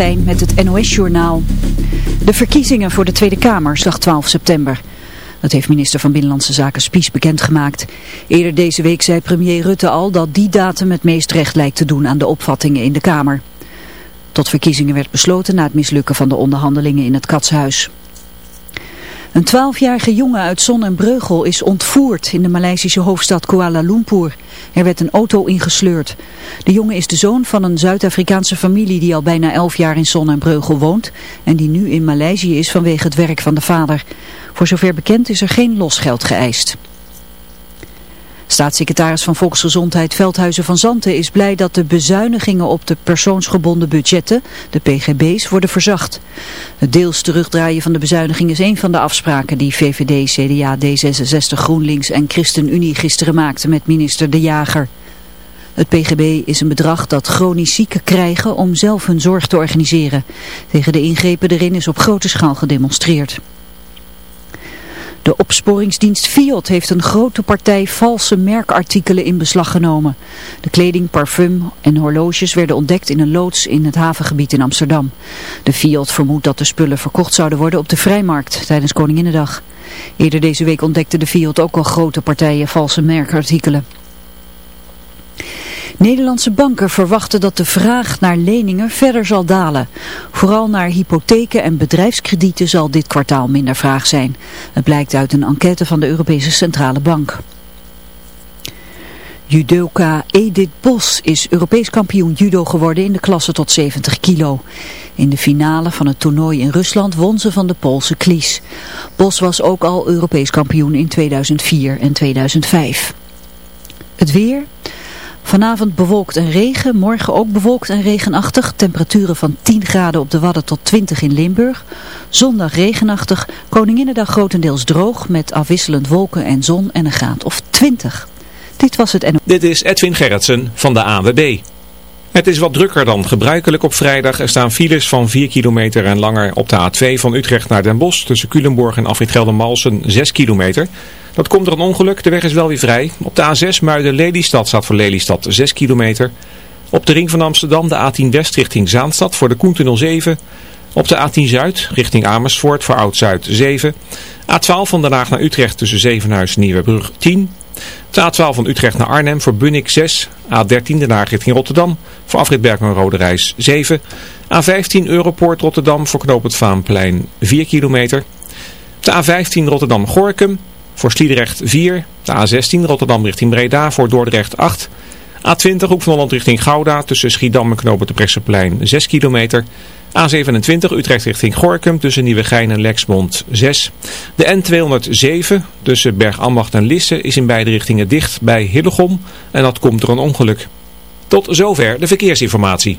Met het NOS-journaal. De verkiezingen voor de Tweede Kamer zag 12 september. Dat heeft minister van Binnenlandse Zaken Spies bekendgemaakt. Eerder deze week zei premier Rutte al dat die datum het meest recht lijkt te doen aan de opvattingen in de Kamer. Tot verkiezingen werd besloten na het mislukken van de onderhandelingen in het Katshuis. Een twaalfjarige jongen uit Zon en Breugel is ontvoerd in de Maleisische hoofdstad Kuala Lumpur. Er werd een auto ingesleurd. De jongen is de zoon van een Zuid-Afrikaanse familie die al bijna elf jaar in Zon en Breugel woont en die nu in Maleisië is vanwege het werk van de vader. Voor zover bekend is er geen losgeld geëist. Staatssecretaris van Volksgezondheid Veldhuizen van Zanten is blij dat de bezuinigingen op de persoonsgebonden budgetten, de PGB's, worden verzacht. Het deels terugdraaien van de bezuiniging is een van de afspraken die VVD, CDA, D66, GroenLinks en ChristenUnie gisteren maakten met minister De Jager. Het PGB is een bedrag dat chronisch zieken krijgen om zelf hun zorg te organiseren. Tegen de ingrepen erin is op grote schaal gedemonstreerd. De opsporingsdienst Fiat heeft een grote partij valse merkartikelen in beslag genomen. De kleding, parfum en horloges werden ontdekt in een loods in het havengebied in Amsterdam. De Fiat vermoedt dat de spullen verkocht zouden worden op de vrijmarkt tijdens Koninginnedag. Eerder deze week ontdekte de Fiat ook al grote partijen valse merkartikelen. Nederlandse banken verwachten dat de vraag naar leningen verder zal dalen. Vooral naar hypotheken en bedrijfskredieten zal dit kwartaal minder vraag zijn. Het blijkt uit een enquête van de Europese Centrale Bank. Judoka Edith Bos is Europees kampioen judo geworden in de klasse tot 70 kilo. In de finale van het toernooi in Rusland won ze van de Poolse Klies. Bos was ook al Europees kampioen in 2004 en 2005. Het weer... Vanavond bewolkt en regen, morgen ook bewolkt en regenachtig. Temperaturen van 10 graden op de Wadden tot 20 in Limburg. Zondag regenachtig, Koninginnedag grotendeels droog met afwisselend wolken en zon en een graad of 20. Dit was het en... Dit is Edwin Gerritsen van de AWB. Het is wat drukker dan gebruikelijk op vrijdag. Er staan files van 4 kilometer en langer op de A2 van Utrecht naar Den Bosch. Tussen Culemborg en Afrit Geldermalsen 6 kilometer. Dat komt er een ongeluk. De weg is wel weer vrij. Op de A6 Muiden-Lelystad staat voor Lelystad 6 kilometer. Op de ring van Amsterdam de A10 West richting Zaanstad voor de Koentunnel 7. Op de A10 Zuid richting Amersfoort voor Oud-Zuid 7. A12 van Den Haag naar Utrecht tussen Zevenhuis en Nieuwebrug 10. De A12 van Utrecht naar Arnhem voor Bunnik 6. A13 Den Haag richting Rotterdam voor Afrit Bergman Rode Reis 7. A15 Europoort Rotterdam voor Knoop het Vaanplein 4 kilometer. De A15 Rotterdam-Gorkum voor Sliedrecht 4. De A16 Rotterdam richting Breda voor Dordrecht 8. A20 Hoek van Holland richting Gouda tussen Schiedam en de Pressenplein 6 kilometer. A27 Utrecht richting Gorkum tussen Nieuwegein en Lexmond 6. De N207 tussen Bergambacht en Lisse is in beide richtingen dicht bij Hillegom en dat komt door een ongeluk. Tot zover de verkeersinformatie.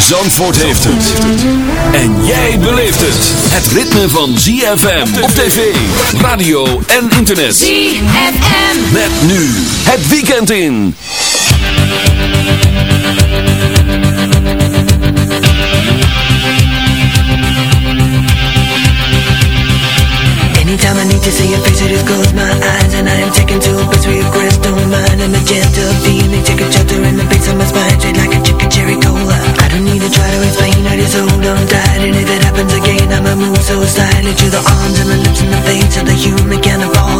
Zandvoort heeft het. En jij beleeft het. Het ritme van ZFM op tv, radio en internet. ZFM. Met nu het weekend in. Anytime I need to see your face, just close my eyes And I am taken to a place where your crystal mind And gentle feeling, take a chapter in the face of my spine Straight like a chicken cherry cola don't need to try to explain, I just hold on tight. And if it happens again, I'ma move so silent To the arms and the lips and the face of the human kind of all.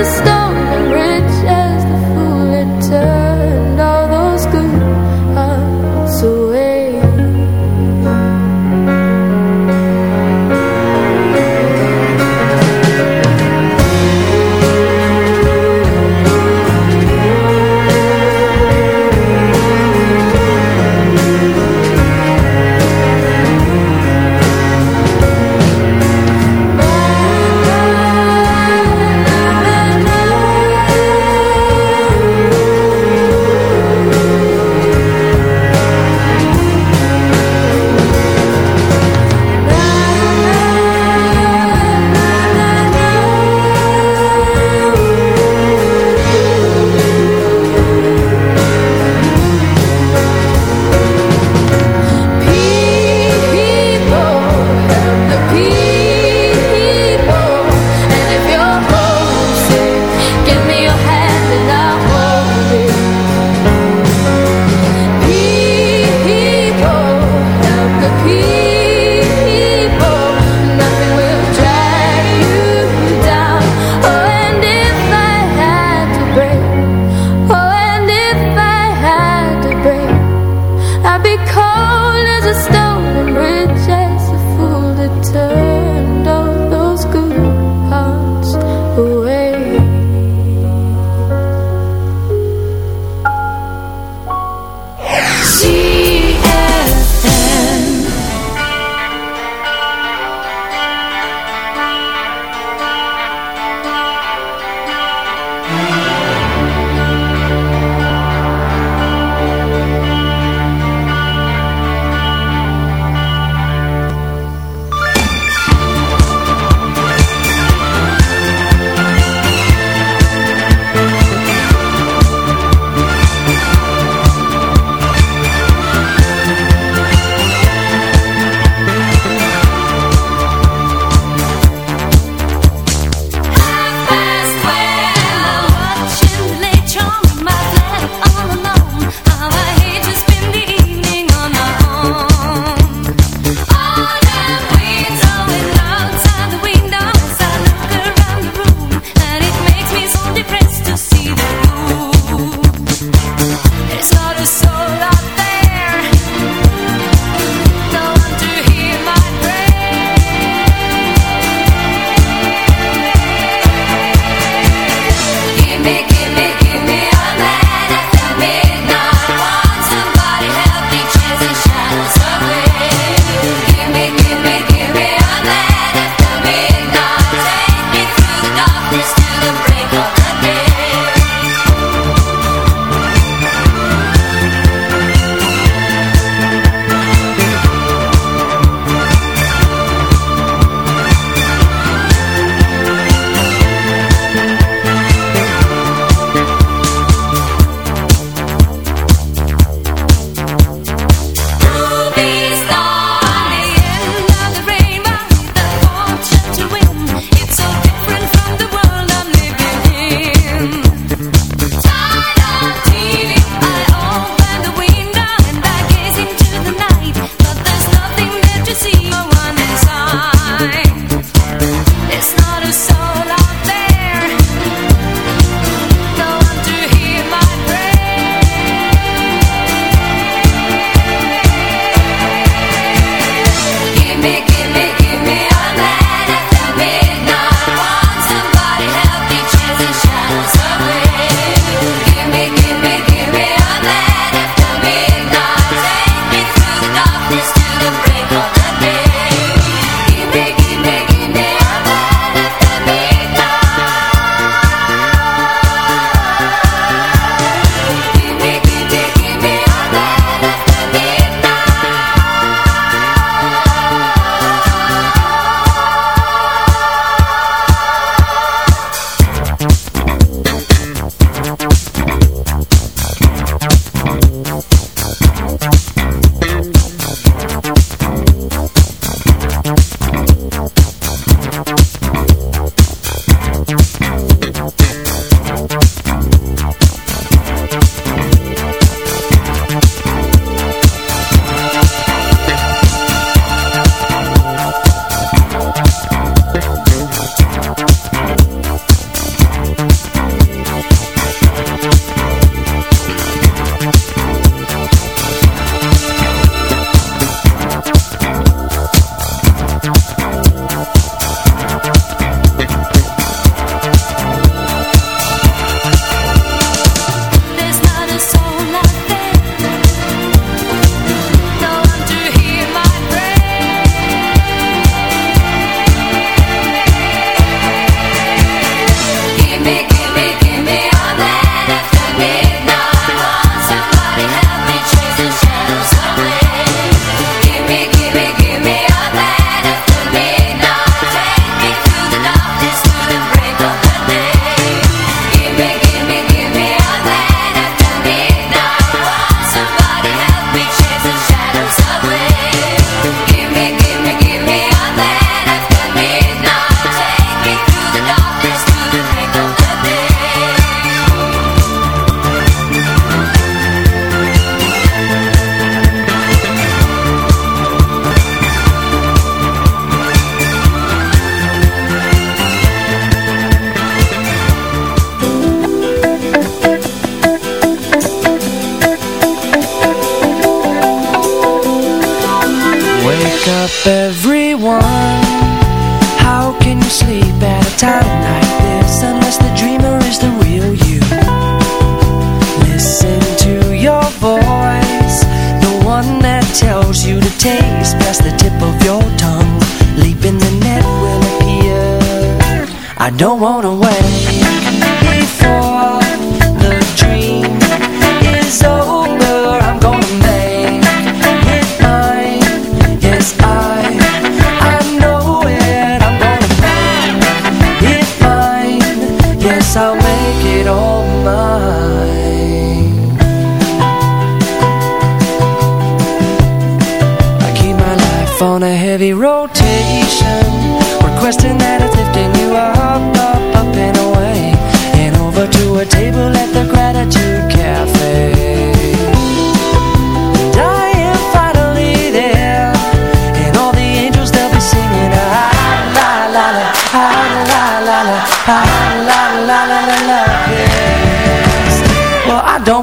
the stars.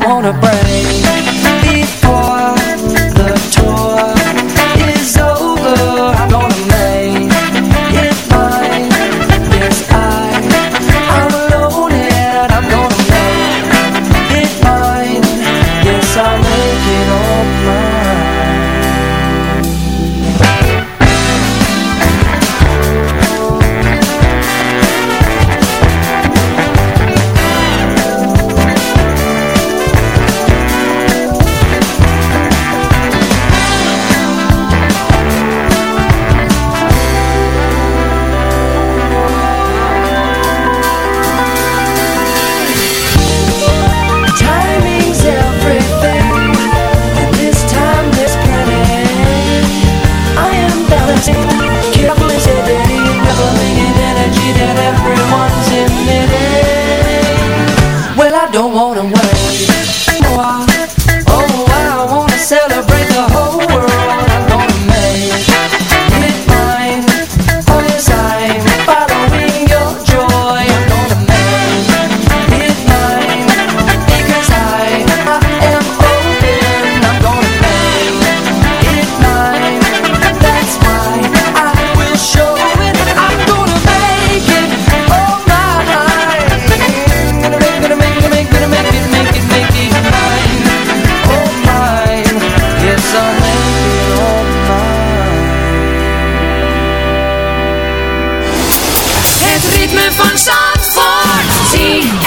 Wanna break ritme van Zandvoort.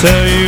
van